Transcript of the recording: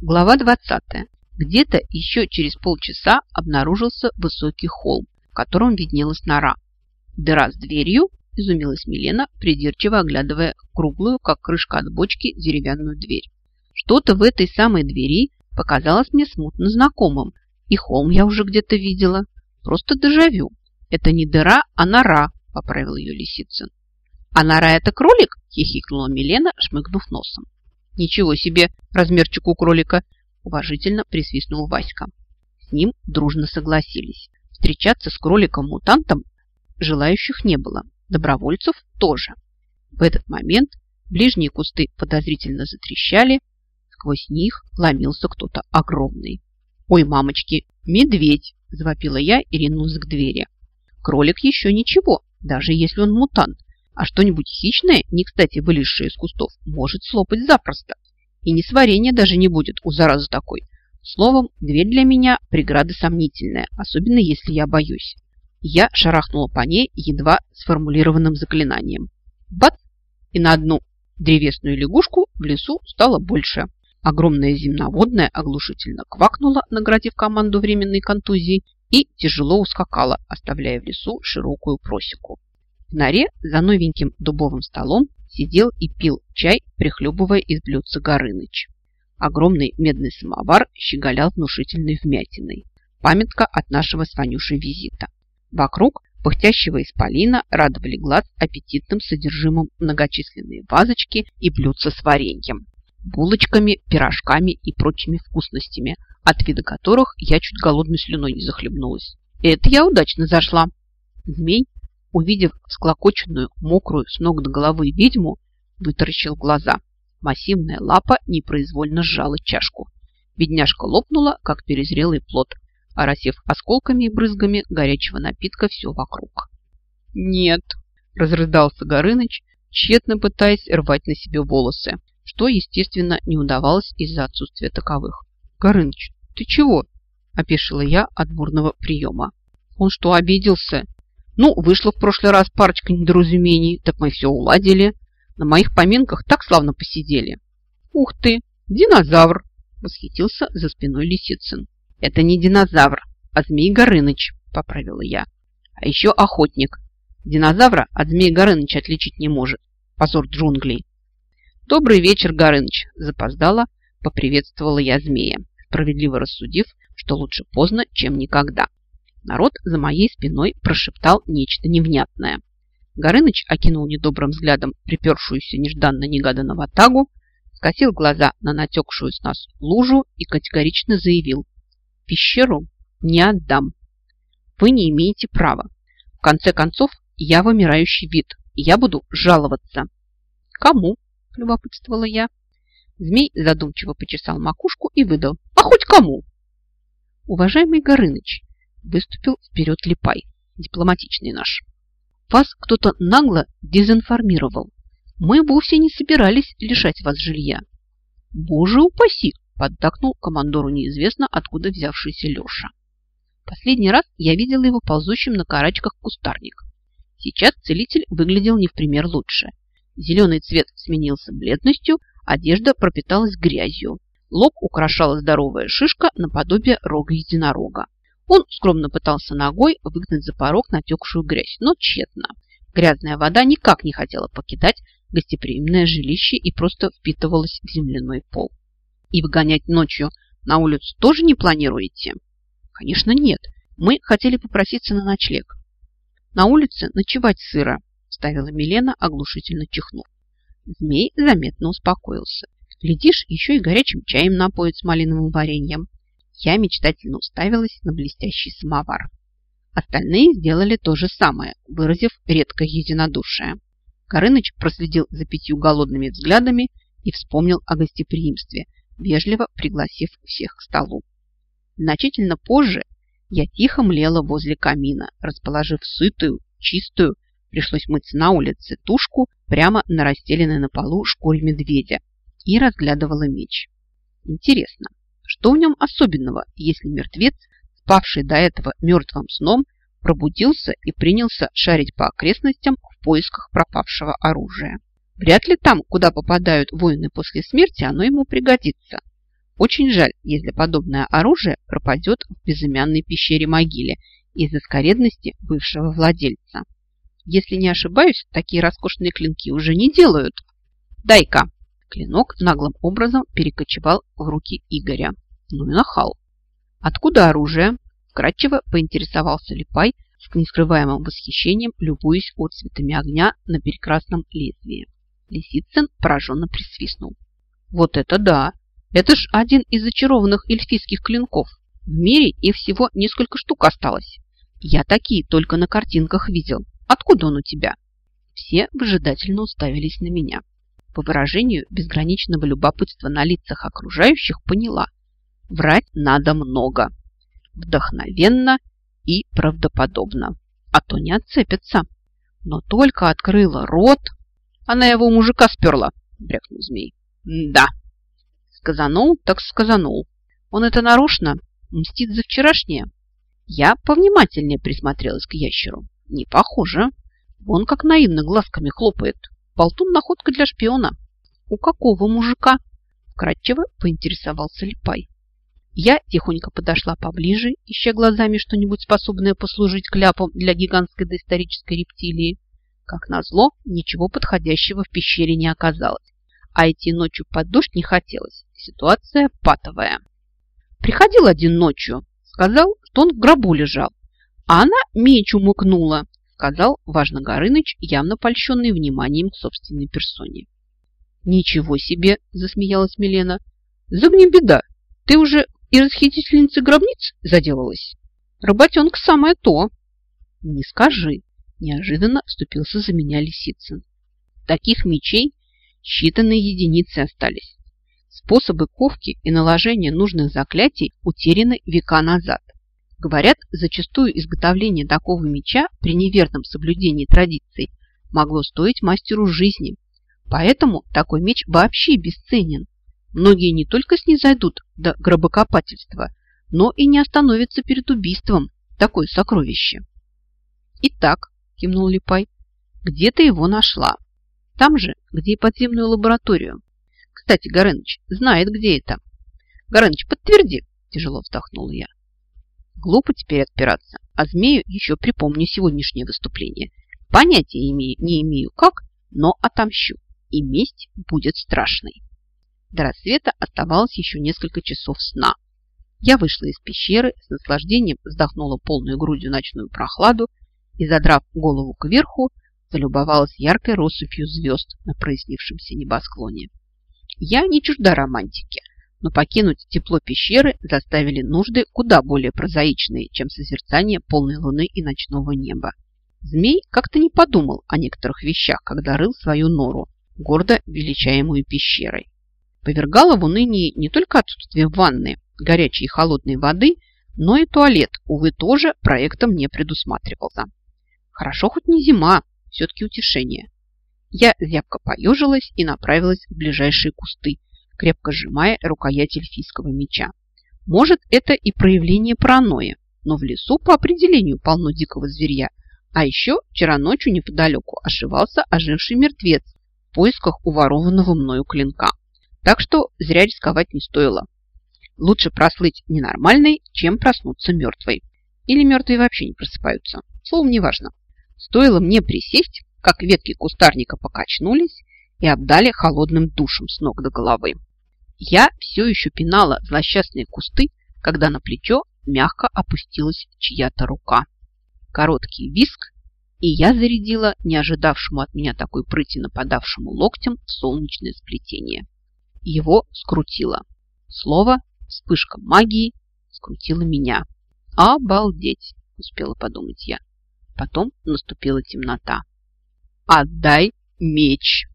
Глава 20. Где-то еще через полчаса обнаружился высокий холм, в котором виднелась нора. Дыра с дверью, изумилась Милена, придирчиво оглядывая круглую, как крышка от бочки, деревянную дверь. Что-то в этой самой двери показалось мне смутно знакомым, и холм я уже где-то видела. Просто дежавю. Это не дыра, а нора, поправил ее Лисицын. А нора это кролик? хихикнула Милена, шмыгнув носом. «Ничего себе, размерчик у кролика!» – уважительно присвистнул Васька. С ним дружно согласились. Встречаться с кроликом-мутантом желающих не было, добровольцев тоже. В этот момент ближние кусты подозрительно затрещали, сквозь них ломился кто-то огромный. «Ой, мамочки, медведь!» – завопила я и ринулась к двери. Кролик еще ничего, даже если он мутант, а что-нибудь хищное, не кстати вылезшее из кустов, может слопать запросто. И не сварения даже не будет у заразы такой. Словом, дверь для меня преграда сомнительная, особенно если я боюсь. Я шарахнула по ней едва сформулированным заклинанием. Бац! И на одну древесную лягушку в лесу стало больше. Огромная земноводная оглушительно квакнула, наградив команду временной контузии, и тяжело ускакала, оставляя в лесу широкую просеку. В норе за новеньким дубовым столом сидел и пил чай, прихлебывая из блюдца Горыныч. Огромный медный самовар щеголял внушительной вмятиной. Памятка от нашего с Ванюшей визита. Вокруг пыхтящего исполина радовали глаз аппетитным содержимым многочисленные вазочки и блюдца с вареньем, булочками, пирожками и прочими вкусностями, от вида которых я чуть голодной слюной не захлебнулась. Это я удачно зашла. Змей увидев склокоченную, мокрую с ног до головы ведьму, вытаращил глаза. Массивная лапа непроизвольно сжала чашку. Бедняжка лопнула, как перезрелый плод, оросив осколками и брызгами горячего напитка все вокруг. «Нет!» – разрыдался Горыныч, тщетно пытаясь рвать на себе волосы, что, естественно, не удавалось из-за отсутствия таковых. «Горыныч, ты чего?» – опешила я от бурного приема. «Он что, обиделся?» Ну, вышло в прошлый раз парочка недоразумений, так мы все уладили. На моих поминках так славно посидели. Ух ты, динозавр! Восхитился за спиной Лисицын. Это не динозавр, а Змей Горыныч, поправила я. А еще охотник. Динозавра от Змея Горыныча отличить не может. Позор джунглей. Добрый вечер, Горыныч, запоздала, поприветствовала я змея, справедливо рассудив, что лучше поздно, чем никогда. Народ за моей спиной прошептал нечто невнятное. Горыныч окинул недобрым взглядом припершуюся нежданно-негаданно ватагу, скосил глаза на натекшую с нас лужу и категорично заявил «Пещеру не отдам. Вы не имеете права. В конце концов, я вымирающий вид, и я буду жаловаться». «Кому?» – любопытствовала я. Змей задумчиво почесал макушку и выдал «А хоть кому?» «Уважаемый Горыныч, выступил вперед Липай, дипломатичный наш. Вас кто-то нагло дезинформировал. Мы вовсе не собирались лишать вас жилья. Боже упаси, поддакнул командору неизвестно откуда взявшийся Леша. Последний раз я видела его ползущим на карачках кустарник. Сейчас целитель выглядел не в пример лучше. Зеленый цвет сменился бледностью, одежда пропиталась грязью. Лоб украшала здоровая шишка наподобие рога единорога. Он скромно пытался ногой выгнать за порог натекшую грязь, но тщетно. Грязная вода никак не хотела покидать гостеприимное жилище и просто впитывалась в земляной пол. И выгонять ночью на улицу тоже не планируете? Конечно, нет. Мы хотели попроситься на ночлег. На улице ночевать сыро, ставила Милена, оглушительно чихнув. Змей заметно успокоился. Глядишь, еще и горячим чаем напоит с малиновым вареньем. Я мечтательно уставилась на блестящий самовар. Остальные сделали то же самое, выразив редкое единодушие. Горыныч проследил за пятью голодными взглядами и вспомнил о гостеприимстве, вежливо пригласив всех к столу. Значительно позже я тихо млела возле камина, расположив сытую, чистую, пришлось мыться на улице, тушку прямо на расстеленной на полу шкуре медведя и разглядывала меч. Интересно, что в нем особенного, если мертвец, спавший до этого мертвым сном, пробудился и принялся шарить по окрестностям в поисках пропавшего оружия? Вряд ли там, куда попадают воины после смерти, оно ему пригодится. Очень жаль, если подобное оружие пропадет в безымянной пещере-могиле из-за скоредности бывшего владельца. Если не ошибаюсь, такие роскошные клинки уже не делают. Дай-ка! Клинок наглым образом перекочевал в руки Игоря. Ну и нахал. Откуда оружие? Вкратчиво поинтересовался Липай с нескрываемым восхищением, любуясь отцветами огня на прекрасном лезвии. Лисицын пораженно присвистнул. Вот это да! Это ж один из зачарованных эльфийских клинков. В мире их всего несколько штук осталось. Я такие только на картинках видел. Откуда он у тебя? Все выжидательно уставились на меня. По выражению безграничного любопытства на лицах окружающих поняла. Врать надо много. Вдохновенно и правдоподобно. А то не отцепится. Но только открыла рот... Она его мужика сперла, брякнул змей. Да. Сказанул, так сказанул. Он это нарочно мстит за вчерашнее. Я повнимательнее присмотрелась к ящеру. Не похоже. Он как наивно глазками хлопает. Болтун находка для шпиона. У какого мужика? Кратчево поинтересовался Липай. Я тихонько подошла поближе, ища глазами что-нибудь способное послужить кляпом для гигантской доисторической рептилии. Как назло, ничего подходящего в пещере не оказалось. А идти ночью под дождь не хотелось. Ситуация патовая. Приходил один ночью, сказал, что он в гробу лежал. А она меч умыкнула, сказал важно Горыныч, явно польщенный вниманием к собственной персоне. «Ничего себе!» – засмеялась Милена. «Загни беда! Ты уже и расхитительницей гробниц заделалась? Работенка самое то!» «Не скажи!» – неожиданно вступился за меня Лисицын. «Таких мечей считанные единицы остались. Способы ковки и наложения нужных заклятий утеряны века назад. Говорят, зачастую изготовление такого меча при неверном соблюдении традиций могло стоить мастеру жизни. Поэтому такой меч вообще бесценен. Многие не только снизойдут до гробокопательства, но и не остановятся перед убийством. Такое сокровище. Итак, кивнул Липай, где ты его нашла? Там же, где и подземную лабораторию. Кстати, Горыныч знает, где это. Горыныч, подтверди, тяжело вздохнула я. Глупо теперь отпираться, а змею еще припомню сегодняшнее выступление. Понятия не имею как, но отомщу, и месть будет страшной. До рассвета оставалось еще несколько часов сна. Я вышла из пещеры, с наслаждением вздохнула полную грудью ночную прохладу и, задрав голову кверху, залюбовалась яркой россыпью звезд на прояснившемся небосклоне. Я не чужда романтики, но покинуть тепло пещеры заставили нужды куда более прозаичные, чем созерцание полной луны и ночного неба. Змей как-то не подумал о некоторых вещах, когда рыл свою нору, гордо величаемую пещерой. Повергало в уныние не только отсутствие ванны, горячей и холодной воды, но и туалет, увы, тоже проектом не предусматривался. Хорошо хоть не зима, все-таки утешение. Я зябко поежилась и направилась в ближайшие кусты, крепко сжимая рукоять эльфийского меча. Может, это и проявление паранойи, но в лесу по определению полно дикого зверья. А еще вчера ночью неподалеку ошивался оживший мертвец в поисках уворованного мною клинка. Так что зря рисковать не стоило. Лучше прослыть ненормальной, чем проснуться мертвой. Или мертвые вообще не просыпаются. Словом, неважно. Стоило мне присесть, как ветки кустарника покачнулись и обдали холодным душем с ног до головы. Я все еще пинала злосчастные кусты, когда на плечо мягко опустилась чья-то рука. Короткий виск, и я зарядила не ожидавшему от меня такой прыти нападавшему локтем солнечное сплетение. Его скрутило. Слово «вспышка магии» скрутило меня. «Обалдеть!» – успела подумать я. Потом наступила темнота. «Отдай меч!»